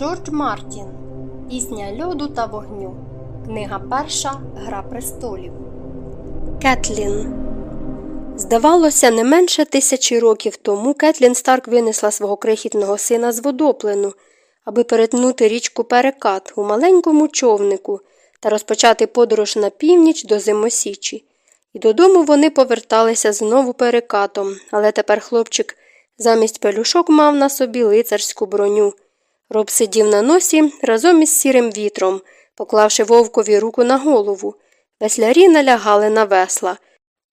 Джордж Мартін Пісня льоду та вогню. Книга перша Гра престолів. Кетлін. Здавалося, не менше тисячі років тому Кетлін Старк винесла свого крихітного сина з водоплену, аби перетнути річку Перекат у маленькому човнику та розпочати подорож на північ до Зимосічі. І додому вони поверталися знову перекатом, але тепер хлопчик замість пелюшок мав на собі лицарську броню. Роб сидів на носі разом із сірим вітром, поклавши вовкові руку на голову. Веслярі налягали на весла.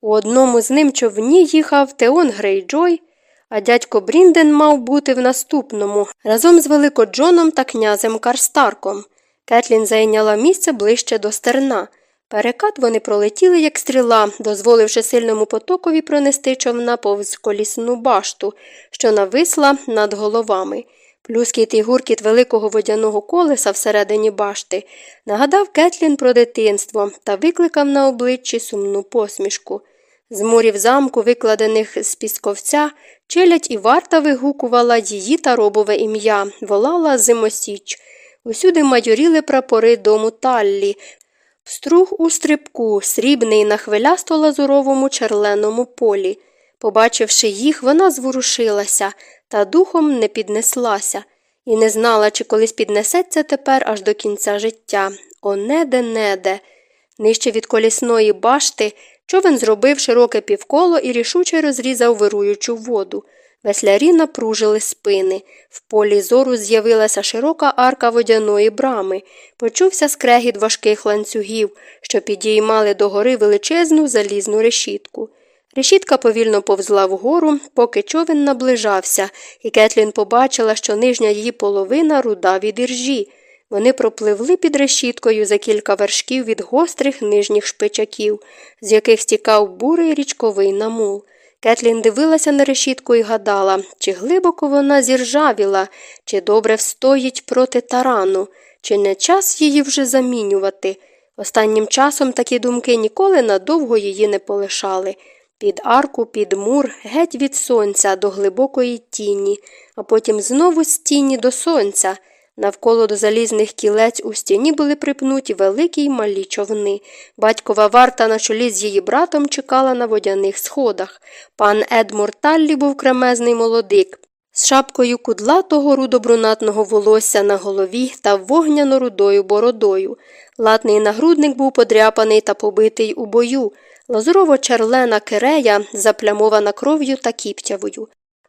У одному з ним човні їхав Теон Грейджой, а дядько Брінден мав бути в наступному разом з Великоджоном та князем Карстарком. Кетлін зайняла місце ближче до стерна. Перекат вони пролетіли, як стріла, дозволивши сильному потокові пронести човна повз колісну башту, що нависла над головами. Плюскіт і гуркіт великого водяного колеса всередині башти нагадав Кетлін про дитинство та викликав на обличчі сумну посмішку. З мурів замку, викладених з пісковця, челядь і варта вигукувала її та робове ім'я, волала Зимосіч. Усюди майоріли прапори дому Таллі, струг у стрибку, срібний на хвилясто лазуровому черленому полі. Побачивши їх, вона зворушилася та духом не піднеслася, і не знала, чи колись піднесеться тепер аж до кінця життя. О, неде, неде. Нижче від колісної башти човен зробив широке півколо і рішуче розрізав вируючу воду. Веслярі напружили спини. В полі зору з'явилася широка арка водяної брами, почувся скрегіт важких ланцюгів, що підіймали догори величезну залізну решітку. Решітка повільно повзла вгору, поки човен наближався, і Кетлін побачила, що нижня її половина руда від іржі. Вони пропливли під решіткою за кілька вершків від гострих нижніх шпичаків, з яких стікав бурий річковий намул. Кетлін дивилася на решітку і гадала, чи глибоко вона зіржавіла, чи добре встоїть проти тарану, чи не час її вже замінювати. Останнім часом такі думки ніколи надовго її не полишали. Під арку, під мур, геть від сонця до глибокої тіні, а потім знову з тіні до сонця. Навколо до залізних кілець у стіні були припнуті великі й малі човни. Батькова варта на чолі з її братом чекала на водяних сходах. Пан Едмур Таллі був кремезний молодик. З шапкою кудлатого рудобрунатного волосся на голові та вогняно рудою бородою. Латний нагрудник був подряпаний та побитий у бою. Лазурово черлена кирея, заплямована кров'ю та кіптявою.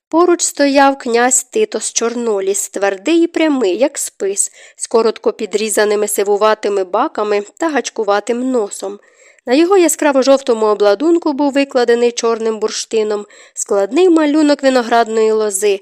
Поруч стояв князь Тито з Чорноліс, твердий і прямий, як спис, з коротко підрізаними сивуватими баками та гачкуватим носом. На його яскраво жовтому обладунку був викладений чорним бурштином, складний малюнок виноградної лози.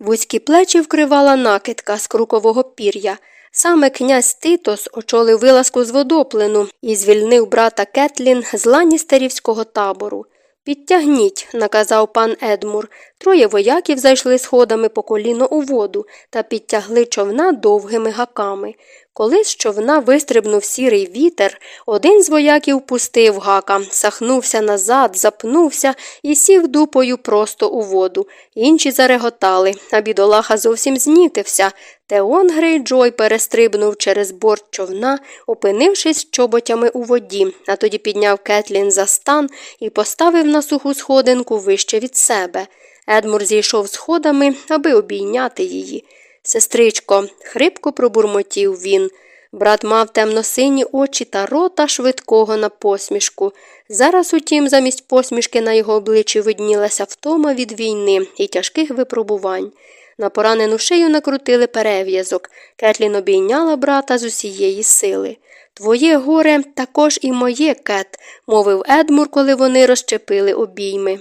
Вузькі плечі вкривала накидка з крукового пір'я. Саме князь Титос очолив вилазку з водоплену і звільнив брата Кетлін з ланістерівського табору. Підтягніть, наказав пан Едмур. Троє вояків зайшли сходами по коліно у воду та підтягли човна довгими гаками. Коли з човна вистрибнув сірий вітер, один з вояків пустив гака, сахнувся назад, запнувся і сів дупою просто у воду. Інші зареготали, а бідолаха зовсім знітився. Теон Грейджой перестрибнув через борт човна, опинившись чоботями у воді, а тоді підняв Кетлін за стан і поставив на суху сходинку вище від себе. Едмур зійшов сходами, аби обійняти її. Сестричко, хрипко пробурмотів він. Брат мав темно-сині очі та рота швидкого на посмішку. Зараз, утім, замість посмішки на його обличчі виднілася втома від війни і тяжких випробувань. На поранену шию накрутили перев'язок. Кетлін обійняла брата з усієї сили. Твоє горе також і моє, Кет, мовив Едмур, коли вони розчепили обійми.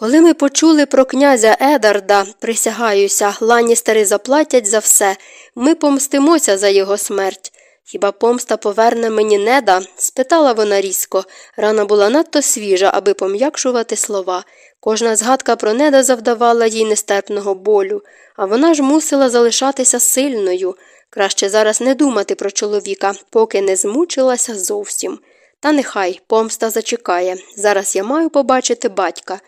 Коли ми почули про князя Едарда, присягаюся, ланістери заплатять за все, ми помстимося за його смерть. Хіба помста поверне мені неда? спитала вона різко. Рана була надто свіжа, аби пом'якшувати слова. Кожна згадка про неда завдавала їй нестерпного болю, а вона ж мусила залишатися сильною. Краще зараз не думати про чоловіка, поки не змучилася зовсім. Та нехай помста зачекає. Зараз я маю побачити батька.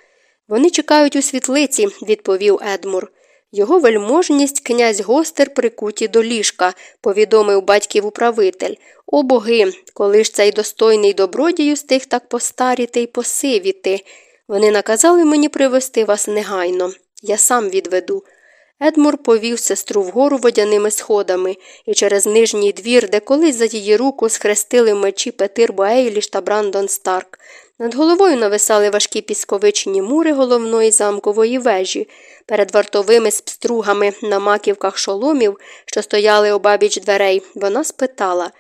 Вони чекають у світлиці, відповів Едмур. Його вельможність князь гостер прикуті до ліжка, повідомив батьків управитель. О боги, коли ж цей достойний добродію стиг так постаріти й посивіти. Вони наказали мені привести вас негайно. Я сам відведу. Едмур повів сестру вгору водяними сходами, і через нижній двір, де колись за її руку схрестили мечі Петир Боейліш та Брандон Старк. Над головою нависали важкі пісковичні мури головної замкової вежі. Перед вартовими спстругами на маківках шоломів, що стояли обабіч дверей, вона спитала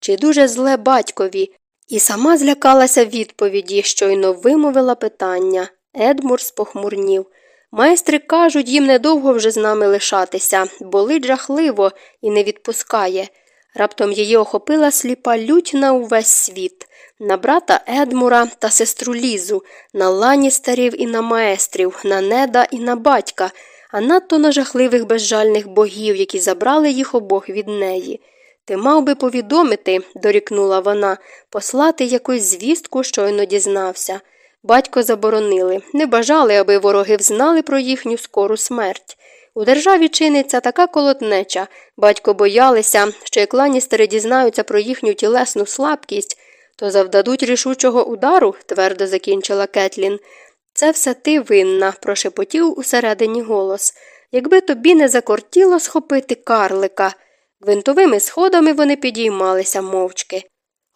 чи дуже зле батькові, і сама злякалася відповіді, щойно вимовила питання. Едмур спохмурнів. Майстри кажуть, їм недовго вже з нами лишатися, болить жахливо і не відпускає. Раптом її охопила сліпа лють на увесь світ, на брата Едмура та сестру Лізу, на ланістерів і на маестрів, на неда і на батька, а надто на жахливих безжальних богів, які забрали їх обох від неї. Ти мав би повідомити, дорікнула вона, послати якусь звістку, щойно дізнався. Батько заборонили, не бажали, аби вороги взнали про їхню скору смерть. У державі чиниться така колотнеча, батько боялися, що як ланістери дізнаються про їхню тілесну слабкість, то завдадуть рішучого удару, твердо закінчила Кетлін. Це все ти винна, прошепотів усередині голос. Якби тобі не закортіло схопити карлика. Гвинтовими сходами вони підіймалися мовчки.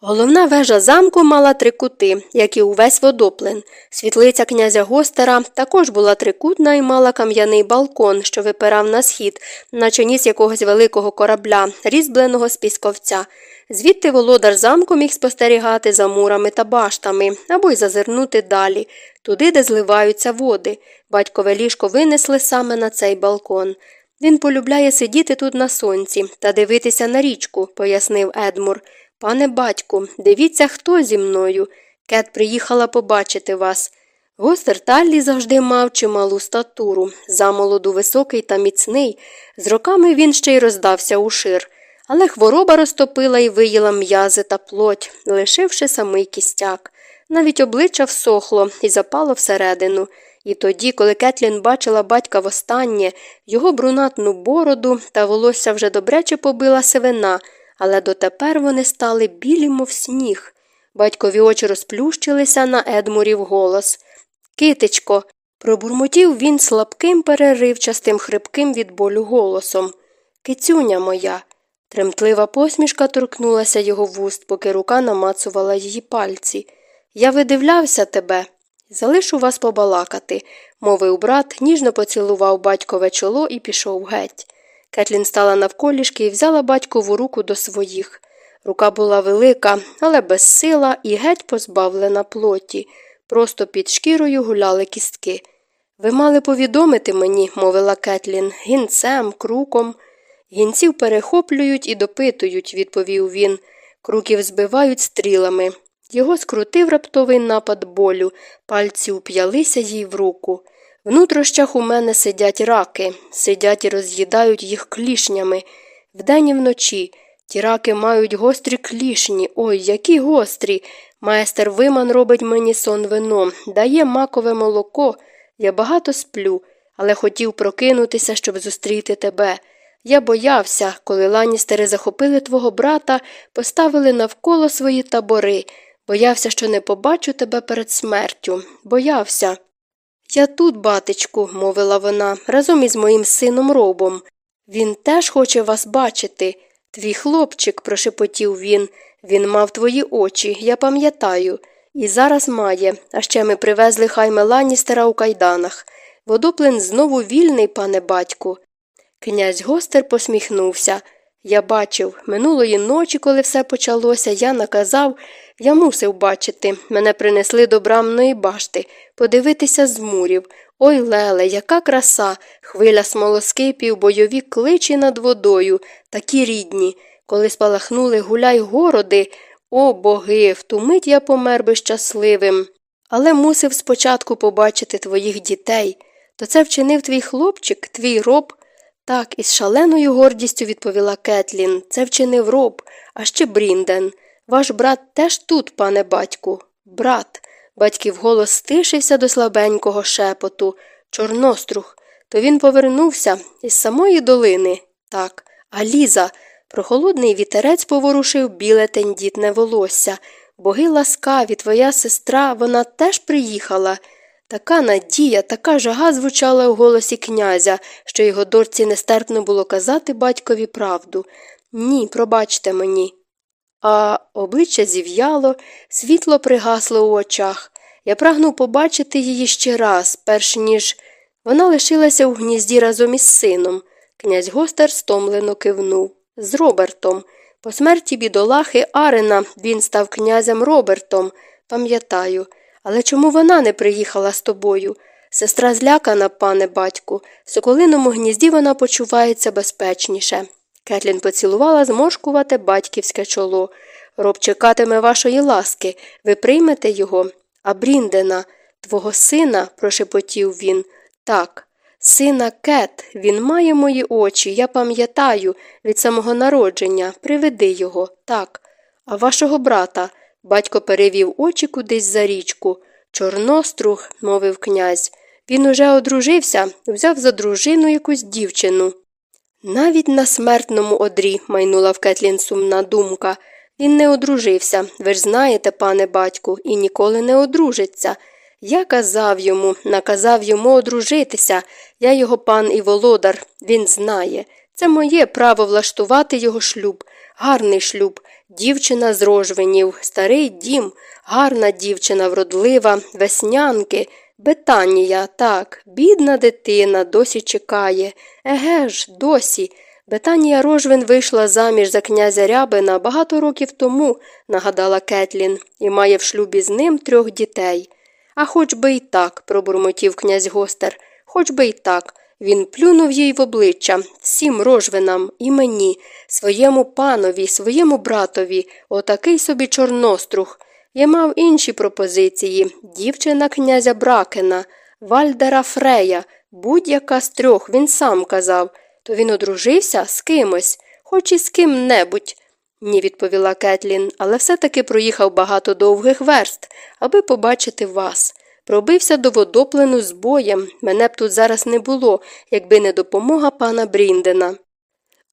Головна вежа замку мала три кути, як і увесь водоплен. Світлиця князя Гостера також була трикутна і мала кам'яний балкон, що випирав на схід, наче ніс якогось великого корабля, різьбленого з пісковця. Звідти володар замку міг спостерігати за мурами та баштами або й зазирнути далі, туди, де зливаються води. Батькове ліжко винесли саме на цей балкон. Він полюбляє сидіти тут на сонці та дивитися на річку, пояснив Едмур. Пане батьку, дивіться, хто зі мною. Кет приїхала побачити вас. Гостер Таллі завжди мав чималу статуру, замолоду високий та міцний. З роками він ще й роздався у шир. Але хвороба розтопила і виїла м'язи та плоть, лишивши самий кістяк. Навіть обличчя всохло і запало всередину. І тоді, коли Кетлін бачила батька востаннє, його брунатну бороду та волосся вже добряче побила сивина, але дотепер вони стали білі, мов сніг. Батькові очі розплющилися на Едмурів голос. Китечко. Пробурмотів він слабким, переривчастим, хрипким від болю голосом. Кицюня моя. Тремтлива посмішка торкнулася його вуст, поки рука намацувала її пальці. Я видивлявся тебе. Залишу вас побалакати, мовив брат, ніжно поцілував батькове чоло і пішов геть. Кетлін стала навколішки і взяла батькову руку до своїх. Рука була велика, але безсила і геть позбавлена плоті. Просто під шкірою гуляли кістки. Ви мали повідомити мені, мовила Кетлін, гінцем, круком. Гінців перехоплюють і допитують, відповів він. Круків збивають стрілами. Його скрутив раптовий напад болю, пальці уп'ялися їй в руку. В нутрощах у мене сидять раки, сидять і роз'їдають їх клішнями. Вдень і вночі. Ті раки мають гострі клішні. Ой, які гострі. Майстер Виман робить мені сон вино, дає макове молоко. Я багато сплю, але хотів прокинутися, щоб зустріти тебе. Я боявся, коли ланістери захопили твого брата, поставили навколо свої табори. Боявся, що не побачу тебе перед смертю. Боявся. Я тут, батечку, мовила вона, разом із моїм сином робом. Він теж хоче вас бачити. Твій хлопчик, прошепотів він. Він мав твої очі, я пам'ятаю. І зараз має, а ще ми привезли хайме Ланністера у кайданах. Водоплен знову вільний, пане батьку. Князь гостер посміхнувся. Я бачив, минулої ночі, коли все почалося, я наказав, я мусив бачити. Мене принесли до брамної башти, подивитися з мурів. Ой, Леле, яка краса, хвиля смолоскипів, бойові кличі над водою, такі рідні. Коли спалахнули гуляй городи, о боги, в ту мить я помер би щасливим. Але мусив спочатку побачити твоїх дітей. То це вчинив твій хлопчик, твій роб. Так, із шаленою гордістю відповіла Кетлін. Це вчинив роб, а ще Брінден. Ваш брат теж тут, пане батьку. Брат. Батьків голос стишився до слабенького шепоту. Чорнострух. то він повернувся із самої долини. Так, а Ліза, прохолодний вітерець поворушив біле тендітне волосся. Боги ласкаві, твоя сестра, вона теж приїхала. Така надія, така жага звучала у голосі князя, що його дорці нестерпно було казати батькові правду. Ні, пробачте мені. А обличчя зів'яло, світло пригасло у очах. Я прагнув побачити її ще раз, перш ніж вона лишилася у гнізді разом із сином. Князь Гостер стомлено кивнув. З Робертом. По смерті бідолахи Арена він став князем Робертом, пам'ятаю. Але чому вона не приїхала з тобою? Сестра злякана, пане батьку, в соколиному гнізді вона почувається безпечніше. Кетлін поцілувала зморшкувате батьківське чоло. Роб чекатиме вашої ласки, ви приймете його. А Бріндена, твого сина, прошепотів він. Так, сина Кет, він має мої очі, я пам'ятаю, від самого народження. Приведи його, так. А вашого брата. Батько перевів очі кудись за річку. Чорноструг, мовив князь. Він уже одружився, взяв за дружину якусь дівчину. Навіть на смертному одрі, майнула в Кетлін сумна думка. Він не одружився, ви ж знаєте, пане батьку, і ніколи не одружиться. Я казав йому, наказав йому одружитися. Я його пан і володар, він знає. Це моє право влаштувати його шлюб, гарний шлюб, дівчина з рожвенів, старий дім, гарна дівчина, вродлива, веснянки. Бетанія, так, бідна дитина, досі чекає. Еге ж, досі. Бетанія Рожвин вийшла заміж за князя Рябина багато років тому, нагадала Кетлін, і має в шлюбі з ним трьох дітей. А хоч би й так, пробурмотів князь Гостер, хоч би й так. Він плюнув їй в обличчя, всім рожвинам і мені, своєму панові, своєму братові, отакий собі чорнострух. Я мав інші пропозиції дівчина князя Бракена, Вальдера Фрея, будь-яка з трьох, він сам казав. То він одружився з кимось, хоч і з ким небудь. Ні, відповіла Кетлін, але все таки проїхав багато довгих верст, аби побачити вас. Пробився до водоплену з боєм, мене б тут зараз не було, якби не допомога пана Бріндена.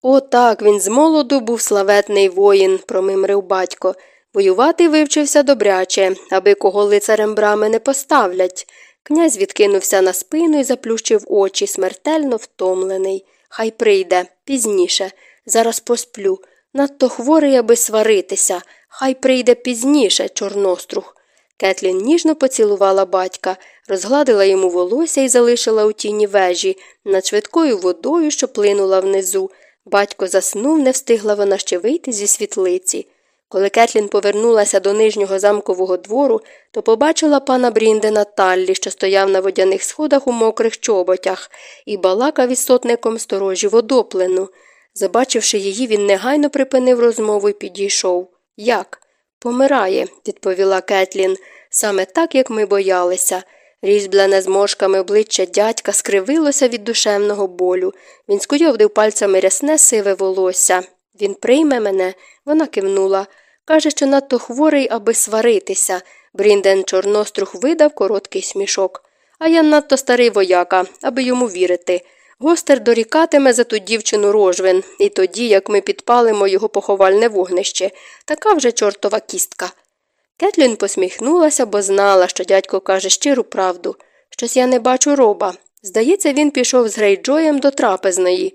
О, так, він з молоду був славетний воїн, промимрив батько. Воювати вивчився добряче, аби кого лицарем брами не поставлять. Князь відкинувся на спину і заплющив очі, смертельно втомлений. Хай прийде, пізніше. Зараз посплю. Надто хворий, аби сваритися. Хай прийде пізніше, чорнострух. Кетлін ніжно поцілувала батька, розгладила йому волосся і залишила у тіні вежі над швидкою водою, що плинула внизу. Батько заснув, не встигла вона ще вийти зі світлиці. Коли Кетлін повернулася до нижнього замкового двору, то побачила пана Бріндена Таллі, що стояв на водяних сходах у мокрих чоботях, і балакав із сотником сторожі водоплену. Забачивши її, він негайно припинив розмову і підійшов. Як? Помирає, відповіла Кетлін, саме так, як ми боялися. Різьблене зморшками обличчя дядька скривилося від душевного болю. Він скуйовдив пальцями рясне сиве волосся. Він прийме мене, вона кивнула. Каже, що надто хворий, аби сваритися. Брінден Чорнострух видав короткий смішок. А я надто старий вояка, аби йому вірити. Гостер дорікатиме за ту дівчину рожвин, і тоді, як ми підпалимо його поховальне вогнище, така вже чортова кістка. Кетлін посміхнулася, бо знала, що дядько каже щиру правду. Щось я не бачу роба. Здається, він пішов з Грейджоєм до трапезної.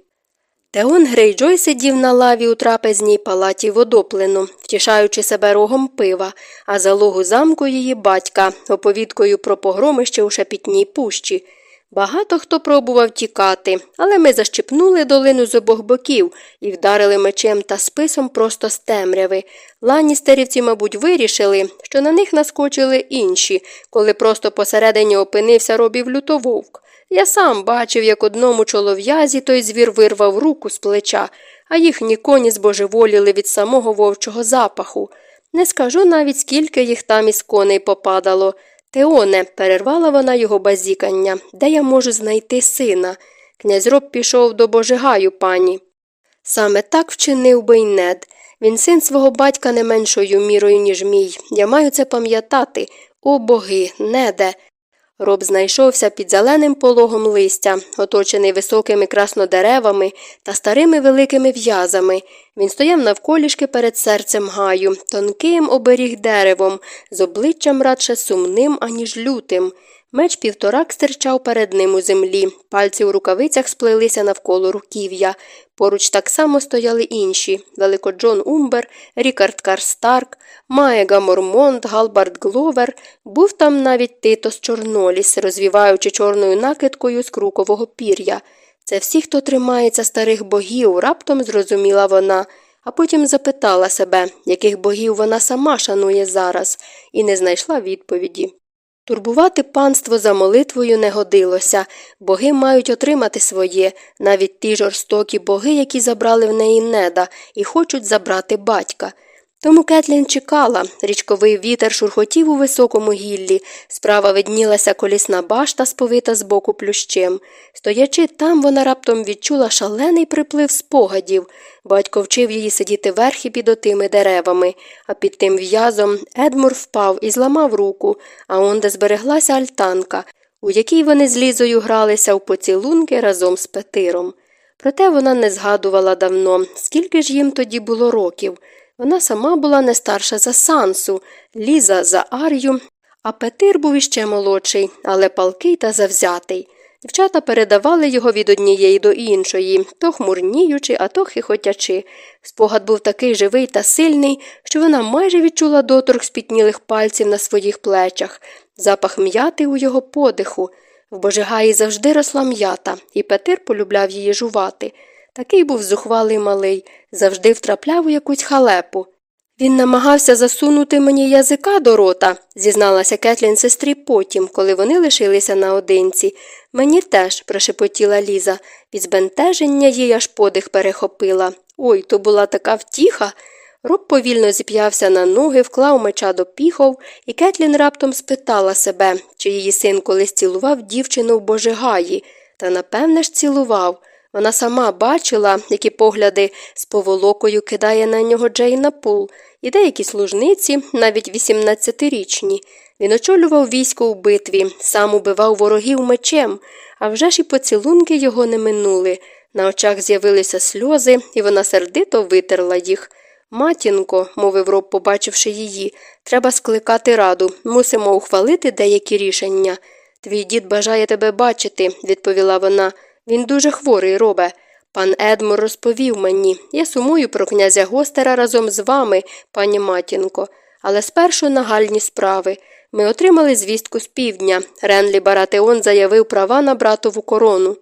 Теон Грейджой сидів на лаві у трапезній палаті водоплену, втішаючи себе рогом пива, а залогу замку її батька, оповідкою про погромище у шепітній пущі. Багато хто пробував тікати, але ми защипнули долину з обох боків і вдарили мечем та списом просто з темряви. Ланністерівці, мабуть, вирішили, що на них наскочили інші, коли просто посередині опинився робів лютововк. Я сам бачив, як одному чолов'язі той звір вирвав руку з плеча, а їхні коні збожеволіли від самого вовчого запаху. Не скажу навіть, скільки їх там із коней попадало. Теоне, перервала вона його базікання, де я можу знайти сина. Князь роб пішов до Божигаю, пані. Саме так вчинив би й нед. Він син свого батька не меншою мірою, ніж мій. Я маю це пам'ятати. О боги, неде. Роб знайшовся під зеленим пологом листя, оточений високими краснодеревами та старими великими в'язами. Він стояв навколішки перед серцем гаю, тонким оберіг деревом, з обличчям радше сумним, аніж лютим. Меч півторак стирчав перед ним у землі, пальці у рукавицях сплелися навколо руків'я. Поруч так само стояли інші Велико Джон Умбер, Рікард Карстарк, Маега Мормонт, Галбард Гловер, був там навіть Титос Чорноліс, розвіваючи чорною накидкою з крукового пір'я. Це всі, хто тримається старих богів, раптом зрозуміла вона, а потім запитала себе, яких богів вона сама шанує зараз, і не знайшла відповіді. Турбувати панство за молитвою не годилося, боги мають отримати своє, навіть ті жорстокі боги, які забрали в неї неда, і хочуть забрати батька. Тому Кетлін чекала, річковий вітер шурхотів у високому гіллі, справа виднілася колісна башта, сповита з боку плющем. Стоячи там, вона раптом відчула шалений приплив спогадів. Батько вчив її сидіти верхи під отими деревами, а під тим в'язом Едмур впав і зламав руку, а онде збереглася альтанка, у якій вони з лізою гралися в поцілунки разом з Петиром. Проте вона не згадувала давно, скільки ж їм тоді було років. Вона сама була не старша за сансу, ліза за ар'ю, а Петир був іще молодший, але палкий та завзятий. Дівчата передавали його від однієї до іншої, то хмурніючи, а то хихотячи. Спогад був такий живий та сильний, що вона майже відчула доторк спітнілих пальців на своїх плечах, запах м'яти у його подиху. В Божигаї завжди росла м'ята, і Петир полюбляв її жувати. Такий був зухвалий малий, завжди втрапляв у якусь халепу. Він намагався засунути мені язика до рота, зізналася Кетлін сестрі потім, коли вони лишилися наодинці. Мені теж, прошепотіла Ліза, від збентеження їй аж подих перехопила. Ой, то була така втіха. Роб повільно зіп'явся на ноги, вклав меча до піхов, і Кетлін раптом спитала себе, чи її син колись цілував дівчину в Божигаї, та напевне ж цілував. Вона сама бачила, які погляди з поволокою кидає на нього Джейна Пул, і деякі служниці, навіть 18-річні. Він очолював військо у битві, сам убивав ворогів мечем, а вже ж і поцілунки його не минули. На очах з'явилися сльози, і вона сердито витерла їх. Матінко, мовив роб, побачивши її, треба скликати раду, мусимо ухвалити деякі рішення. Твій дід бажає тебе бачити, відповіла вона. Він дуже хворий, робе. Пан Едмор розповів мені. Я сумую про князя Гостера разом з вами, пані матінко, але спершу нагальні справи. Ми отримали звістку з півдня. Ренлі Баратеон заявив права на братову корону.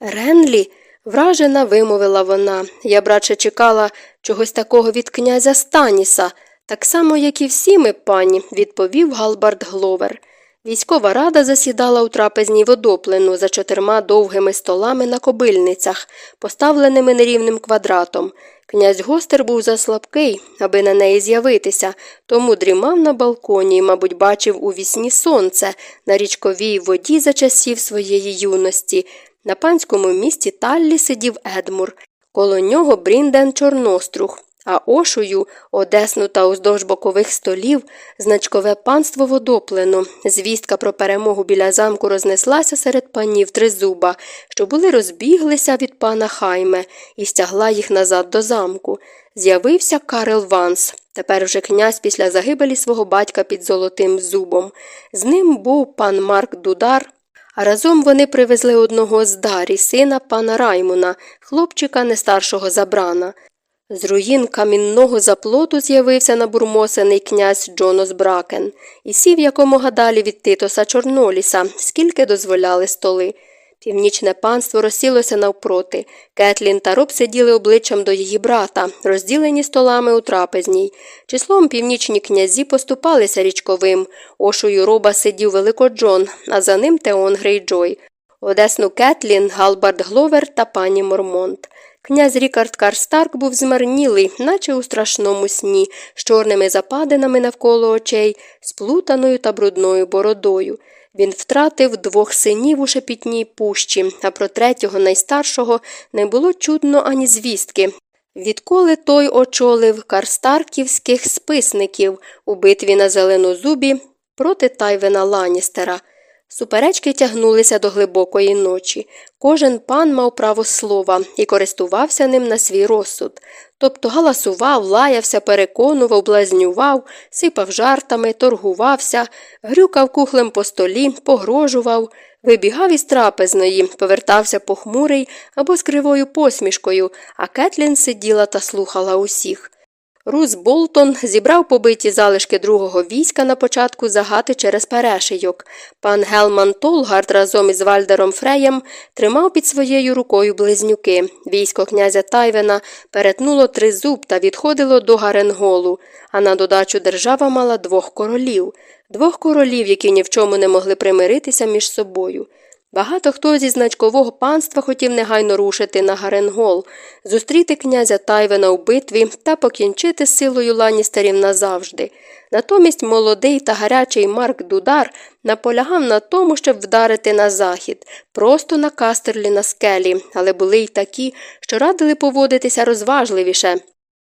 Ренлі? вражена вимовила вона. Я, братче, чекала чогось такого від князя Станіса, так само, як і всі ми, пані, відповів Галбард Гловер. Військова рада засідала у трапезній водоплену за чотирма довгими столами на кобильницях, поставленими нерівним квадратом. Князь гостер був заслабкий, аби на неї з'явитися, тому дрімав на балконі і, мабуть, бачив у вісні сонце на річковій воді за часів своєї юності. На панському місті Таллі сидів Едмур. Коло нього Брінден Чорнострух, а ошую, одесну та уздовж бокових столів, значкове панство водоплено. Звістка про перемогу біля замку рознеслася серед панів тризуба, що були розбіглися від пана Хайме, і стягла їх назад до замку. З'явився Карел Ванс. Тепер вже князь після загибелі свого батька під золотим зубом. З ним був пан Марк Дудар. А разом вони привезли одного з дарі, сина пана Раймуна, хлопчика не старшого забрана. З руїн камінного заплоту з'явився набурмосений князь Джонос Бракен і сів якомога далі від Титоса Чорноліса, скільки дозволяли столи. Північне панство розсілося навпроти. Кетлін та Роб сиділи обличчям до її брата, розділені столами у трапезній. Числом північні князі поступалися річковим. Ошую Роба сидів Велико Джон, а за ним Теон Грейджой. Одесну Кетлін, Галбард Гловер та пані Мормонт. Князь Рікард Карстарк був змарнілий, наче у страшному сні, з чорними западинами навколо очей, сплутаною та брудною бородою. Він втратив двох синів у шепітній пущі, а про третього найстаршого не було чутно ані звістки. Відколи той очолив карстарківських списників у битві на Зеленозубі проти Тайвена Ланістера. Суперечки тягнулися до глибокої ночі. Кожен пан мав право слова і користувався ним на свій розсуд. Тобто галасував, лаявся, переконував, блазнював, сипав жартами, торгувався, грюкав кухлем по столі, погрожував, вибігав із трапезної, повертався похмурий або з кривою посмішкою, а Кетлін сиділа та слухала усіх. Рус Болтон зібрав побиті залишки другого війська на початку загати через перешийок. Пан Гелман Толгард разом із Вальдером Фреєм тримав під своєю рукою близнюки. Військо князя Тайвена перетнуло тризуб та відходило до Гаренголу, а на додачу держава мала двох королів, двох королів, які ні в чому не могли примиритися між собою. Багато хто зі значкового панства хотів негайно рушити на Гаренгол, зустріти князя Тайвена у битві та покінчити з силою ланістерів назавжди. Натомість молодий та гарячий Марк Дудар наполягав на тому, щоб вдарити на захід, просто на кастерлі на скелі, але були й такі, що радили поводитися розважливіше.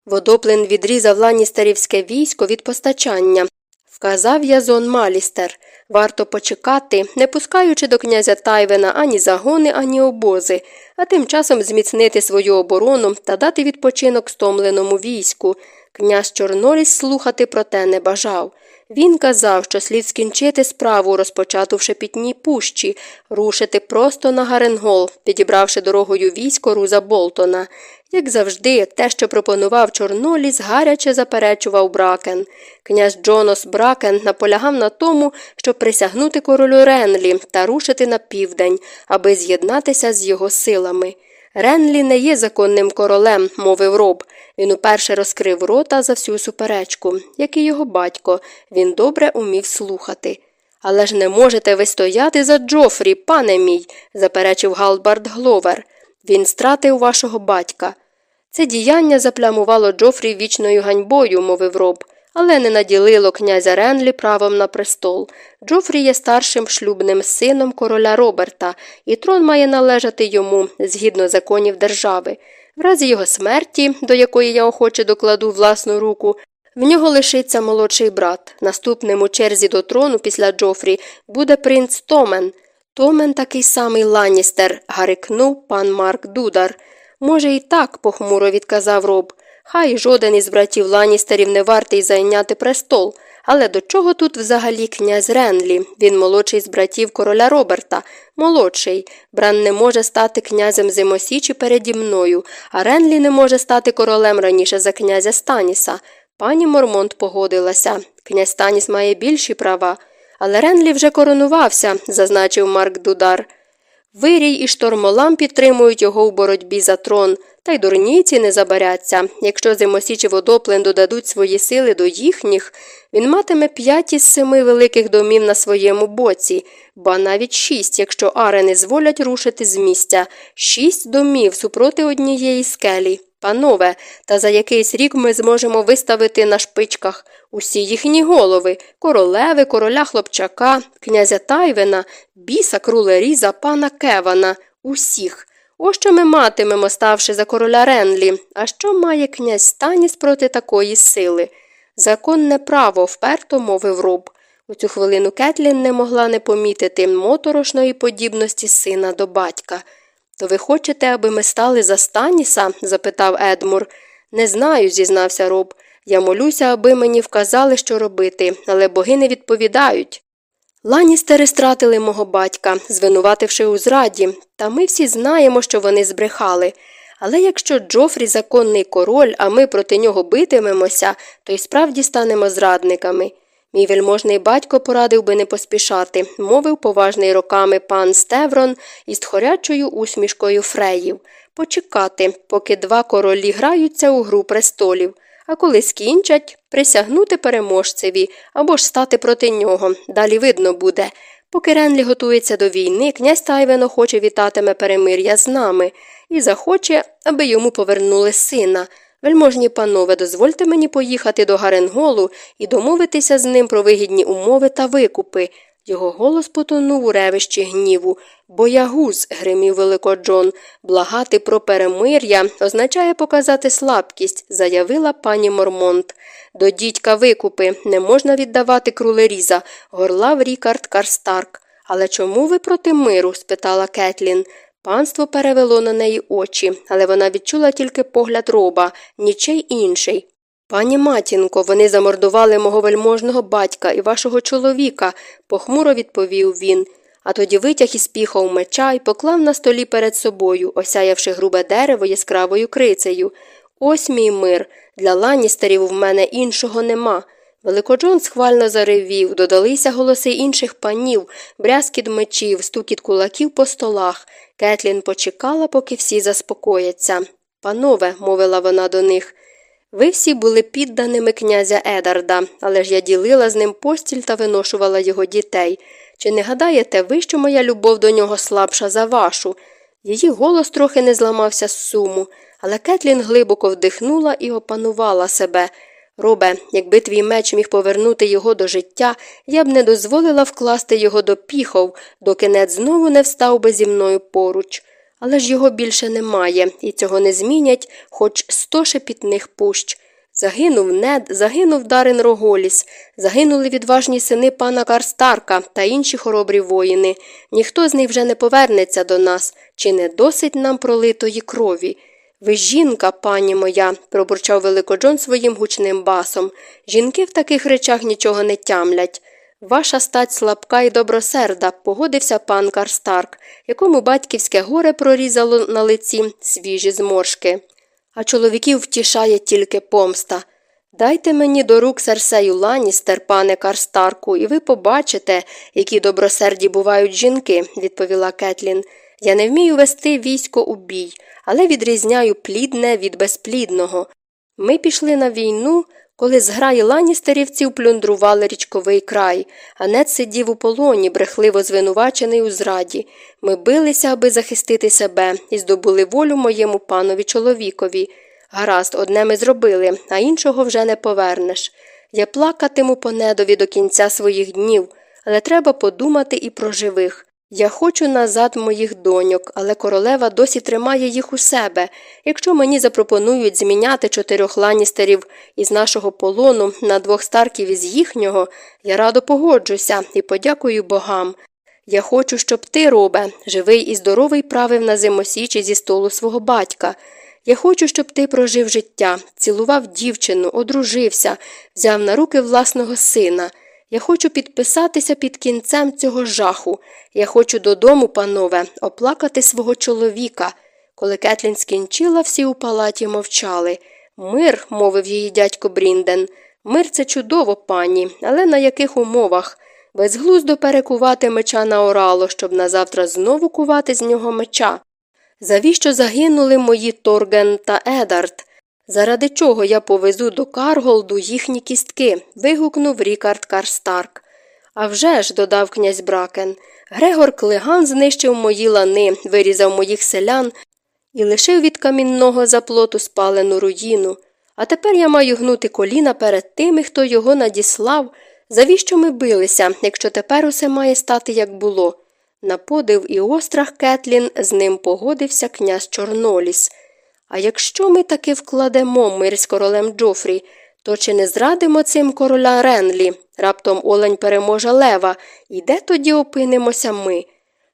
Водоплин відрізав ланістерівське військо від постачання, вказав Язон Малістер. Варто почекати, не пускаючи до князя Тайвена ані загони, ані обози, а тим часом зміцнити свою оборону та дати відпочинок стомленому війську. Князь Чорноріс слухати про те не бажав. Він казав, що слід скінчити справу, розпочату в шепітній пущі, рушити просто на Гаренгол, підібравши дорогою військо Руза Болтона. Як завжди, те, що пропонував Чорноліс, гаряче заперечував Бракен. Князь Джонос Бракен наполягав на тому, щоб присягнути королю Ренлі та рушити на південь, аби з'єднатися з його силами. Ренлі не є законним королем, мовив Роб. Він уперше розкрив рота за всю суперечку, як і його батько. Він добре умів слухати. Але ж не можете ви стояти за Джофрі, пане мій, заперечив Галбард Гловер. Він стратив вашого батька. Це діяння заплямувало Джофрі вічною ганьбою, мовив роб, але не наділило князя Ренлі правом на престол. Джофрі є старшим шлюбним сином короля Роберта, і трон має належати йому згідно законів держави. В разі його смерті, до якої я охоче докладу власну руку, в нього лишиться молодший брат. Наступним у черзі до трону після Джофрі буде принц Томен. Томен такий самий Ланністер, гарикнув пан Марк Дудар. Може, і так, похмуро відказав роб. Хай жоден із братів Ланністерів не вартий зайняти престол. Але до чого тут взагалі князь Ренлі? Він молодший з братів короля Роберта. Молодший. Бран не може стати князем Зимосічі переді мною, а Ренлі не може стати королем раніше за князя Станіса. Пані Мормонт погодилася. Князь Станіс має більші права. Але Ренлі вже коронувався, зазначив Марк Дудар. Вирій і штормолам підтримують його у боротьбі за трон, та й дурніці не забаряться. Якщо зимосічі водоплен додадуть свої сили до їхніх, він матиме п'ять із семи великих домів на своєму боці, ба навіть шість, якщо арени зволять рушити з місця, шість домів супроти однієї скелі. Панове, та за якийсь рік ми зможемо виставити на шпичках усі їхні голови королеви, короля хлопчака, князя Тайвена, біса крулеріза, пана Кевана, усіх. Ось що ми матимемо, ставши за короля Ренлі. А що має князь Станіс проти такої сили? Законне право, вперто мовив роб. У цю хвилину Кетлін не могла не помітити моторошної подібності сина до батька. То ви хочете, аби ми стали за Станіса? запитав Едмур. Не знаю, зізнався роб. Я молюся, аби мені вказали, що робити, але боги не відповідають. Ланістери стратили мого батька, звинувативши у зраді, та ми всі знаємо, що вони збрехали. Але якщо Джофрі законний король, а ми проти нього битимемося, то й справді станемо зрадниками. Мій вельможний батько порадив би не поспішати, мовив поважний роками пан Стеврон із тхорячою усмішкою фреїв, почекати, поки два королі граються у гру престолів а коли скінчать, присягнути переможцеві або ж стати проти нього. Далі видно буде. Поки Ренлі готується до війни, князь Тайвен охоче вітатиме перемир'я з нами і захоче, аби йому повернули сина. Вельможні панове, дозвольте мені поїхати до Гаренголу і домовитися з ним про вигідні умови та викупи. Його голос потонув у ревищі гніву. Боягуз, гримів Великоджон, благати про перемир'я означає показати слабкість, заявила пані Мормонт. До дідька викупи не можна віддавати крулеріза, горлав Рікард Карстарк. Але чому ви проти миру? спитала Кетлін. Панство перевело на неї очі, але вона відчула тільки погляд роба, нічий інший. Пані матінко, вони замордували мого вельможного батька і вашого чоловіка, похмуро відповів він, а тоді витяг із піхов меча і поклав на столі перед собою, осяявши грубе дерево яскравою крицею. Ось мій мир. Для ланістерів в мене іншого нема. Великоджон схвально заревів, додалися голоси інших панів, брязкіт мечів, стукіт кулаків по столах. Кетлін почекала, поки всі заспокояться. Панове, мовила вона до них, ви всі були підданими князя Едарда, але ж я ділила з ним постіль та виношувала його дітей. Чи не гадаєте ви, що моя любов до нього слабша за вашу? Її голос трохи не зламався з суму, але Кетлін глибоко вдихнула і опанувала себе. Робе, якби твій меч міг повернути його до життя, я б не дозволила вкласти його до піхов, доки нед знову не встав би зі мною поруч. Але ж його більше немає, і цього не змінять хоч сто шепітних пущ. Загинув нед, загинув Дарин Роголіс, загинули відважні сини пана Карстарка та інші хоробрі воїни. Ніхто з них вже не повернеться до нас, чи не досить нам пролитої крові. Ви жінка, пані моя, пробурчав Великоджон своїм гучним басом. Жінки в таких речах нічого не тямлять. Ваша стать слабка і добросерда, погодився пан Карстарк, якому батьківське горе прорізало на лиці свіжі зморшки. А чоловіків втішає тільки помста. Дайте мені до рук Серсею Ланістер, пане Карстарку, і ви побачите, які добросерді бувають жінки, відповіла Кетлін. Я не вмію вести військо у бій, але відрізняю плідне від безплідного. Ми пішли на війну, коли зграї ланістерівців плюндрували річковий край, а сидів у полоні, брехливо звинувачений у зраді. Ми билися, аби захистити себе, і здобули волю моєму панові чоловікові. Гаразд, одне ми зробили, а іншого вже не повернеш. Я плакатиму по недові до кінця своїх днів, але треба подумати і про живих. Я хочу назад моїх доньок, але королева досі тримає їх у себе. Якщо мені запропонують зміняти чотирьох ланістерів із нашого полону на двох старків із їхнього, я радо погоджуся і подякую богам. Я хочу, щоб ти, робе, живий і здоровий правив на зимосічі зі столу свого батька. Я хочу, щоб ти прожив життя, цілував дівчину, одружився, взяв на руки власного сина. Я хочу підписатися під кінцем цього жаху. Я хочу додому, панове, оплакати свого чоловіка. Коли Кетлін скінчила, всі у палаті мовчали. Мир, мовив її дядько Брінден. Мир це чудово, пані, але на яких умовах? Безглуздо перекувати меча на орало, щоб назавтра знову кувати з нього меча. Завіщо загинули мої Торген та Едард? Заради чого я повезу до Карголду їхні кістки? вигукнув Рікард Карстарк. «А вже ж», – додав князь Бракен, Грегор Клиган знищив мої лани, вирізав моїх селян і лишив від камінного заплоту спалену руїну. А тепер я маю гнути коліна перед тими, хто його надіслав. Завіщо ми билися, якщо тепер усе має стати, як було? На подив і острах Кетлін з ним погодився князь Чорноліс. А якщо ми таки вкладемо мир з королем Джофрі, то чи не зрадимо цим короля Ренлі? Раптом олень переможе лева, і де тоді опинимося ми?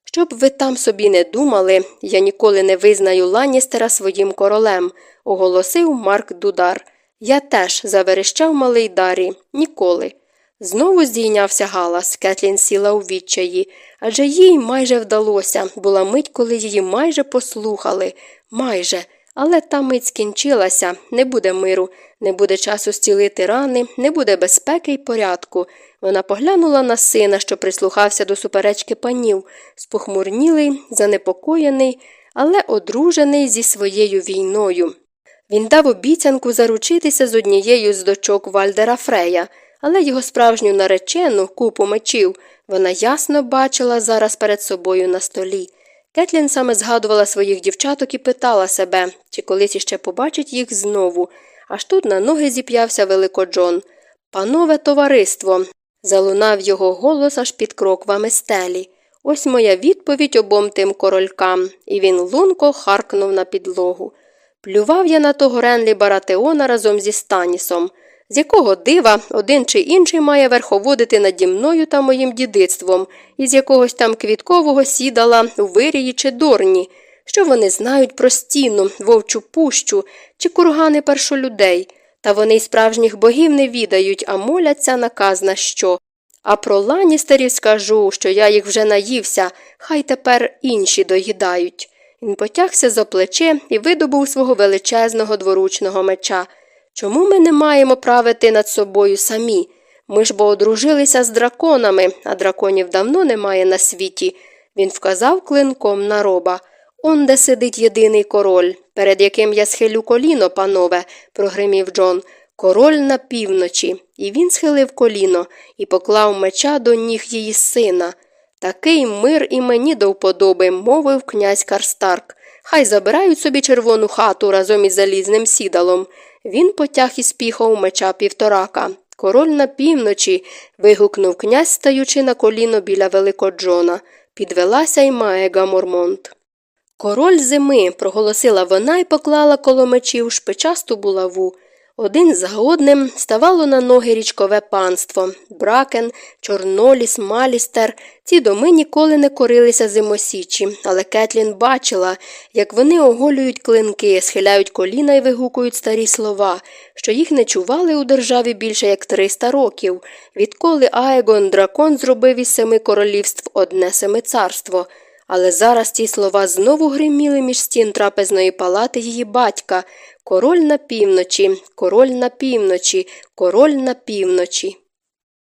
Щоб ви там собі не думали, я ніколи не визнаю Ланністера своїм королем, оголосив Марк Дудар. Я теж, заверещав малий Дарі, ніколи. Знову здійнявся галас, Кетлін сіла у відчаї, адже їй майже вдалося, була мить, коли її майже послухали, майже. Але та мить скінчилася, не буде миру, не буде часу зцілити рани, не буде безпеки й порядку. Вона поглянула на сина, що прислухався до суперечки панів, спохмурнілий, занепокоєний, але одружений зі своєю війною. Він дав обіцянку заручитися з однією з дочок Вальдера Фрея, але його справжню наречену купу мечів вона ясно бачила зараз перед собою на столі. Кетлін саме згадувала своїх дівчаток і питала себе, чи колись іще побачить їх знову. Аж тут на ноги зіп'явся Великоджон. Панове товариство. Залунав його голос аж під кроквами стелі. Ось моя відповідь обом тим королькам, і він лунко харкнув на підлогу. Плював я на того Ренлі Баратеона разом зі Станісом. З якого дива один чи інший має верховодити наді мною та моїм дідицтвом, із якогось там квіткового сідала у вирії чи дорні, що вони знають про стіну, вовчу пущу чи кургани першолюдей, та вони й справжніх богів не відають, а моляться наказ на що. А про ланістерів скажу, що я їх вже наївся, хай тепер інші доїдають. Він потягся за плече і видобув свого величезного дворучного меча. Чому ми не маємо правити над собою самі? Ми ж бо одружилися з драконами, а драконів давно немає на світі. Він вказав клинком на роба. Он де сидить єдиний король, перед яким я схилю коліно, панове, прогримів Джон. Король на півночі, і він схилив коліно і поклав меча до ніг її сина. Такий мир і мені до вподоби, мовив князь Карстарк. Хай забирають собі червону хату разом із залізним сідалом. Він потяг із піхов меча півторака. Король на півночі. вигукнув князь, стаючи на коліно біля Великоджона. Підвелася й Маега Мормонт. Король зими, проголосила вона і поклала коло мечів шпичасту булаву. Один за одним ставало на ноги річкове панство Бракен, Чорноліс, Малістер. Ці доми ніколи не корилися зимосічі, але Кетлін бачила, як вони оголюють клинки, схиляють коліна і вигукують старі слова, що їх не чували у державі більше як 300 років, відколи Аегон дракон зробив із семи королівств одне семицарство. Але зараз ці слова знову гриміли між стін трапезної палати її батька Король на півночі, король на півночі, король на півночі.